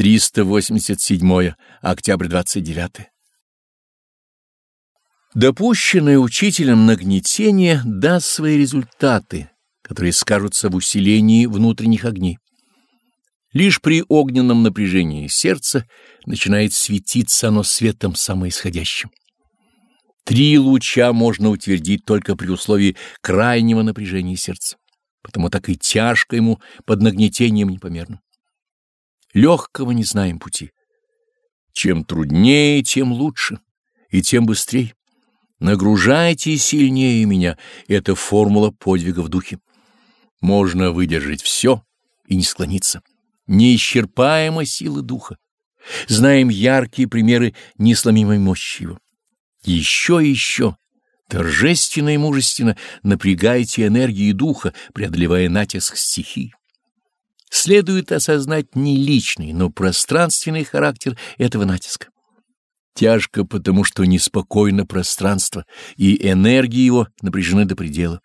387 октябрь 29 Допущенное учителем нагнетение даст свои результаты, которые скажутся в усилении внутренних огней. Лишь при огненном напряжении сердца начинает светиться оно светом самоисходящим. Три луча можно утвердить только при условии крайнего напряжения сердца, потому так и тяжко ему под нагнетением непомерным. Легкого не знаем пути. Чем труднее, тем лучше, и тем быстрее. Нагружайте сильнее меня — это формула подвига в духе. Можно выдержать все и не склониться. Неисчерпаема сила духа. Знаем яркие примеры несломимой мощи его. Еще и еще, торжественно и мужественно напрягайте энергии духа, преодолевая натиск стихий следует осознать не личный, но пространственный характер этого натиска. Тяжко, потому что неспокойно пространство, и энергии его напряжены до предела.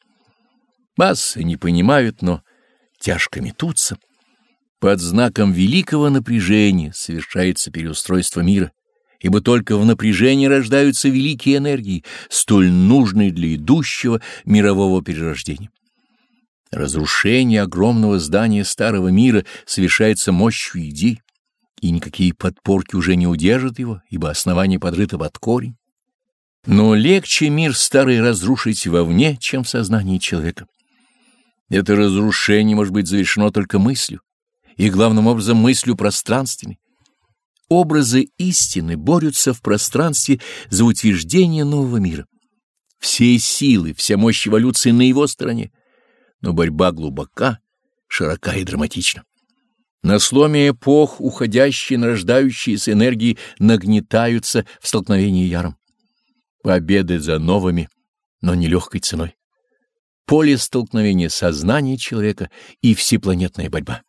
Массы не понимают, но тяжко метутся. Под знаком великого напряжения совершается переустройство мира, ибо только в напряжении рождаются великие энергии, столь нужные для идущего мирового перерождения. Разрушение огромного здания старого мира совершается мощью идей, и никакие подпорки уже не удержат его, ибо основание подрыто под корень. Но легче мир старый разрушить вовне, чем в сознании человека. Это разрушение может быть завершено только мыслью, и главным образом мыслью пространственной. Образы истины борются в пространстве за утверждение нового мира. Все силы, вся мощь эволюции на его стороне — но борьба глубока, широка и драматична. На сломе эпох уходящие нарождающиеся энергии нагнетаются в столкновении яром. Победы за новыми, но не легкой ценой. Поле столкновения сознания человека и всепланетная борьба.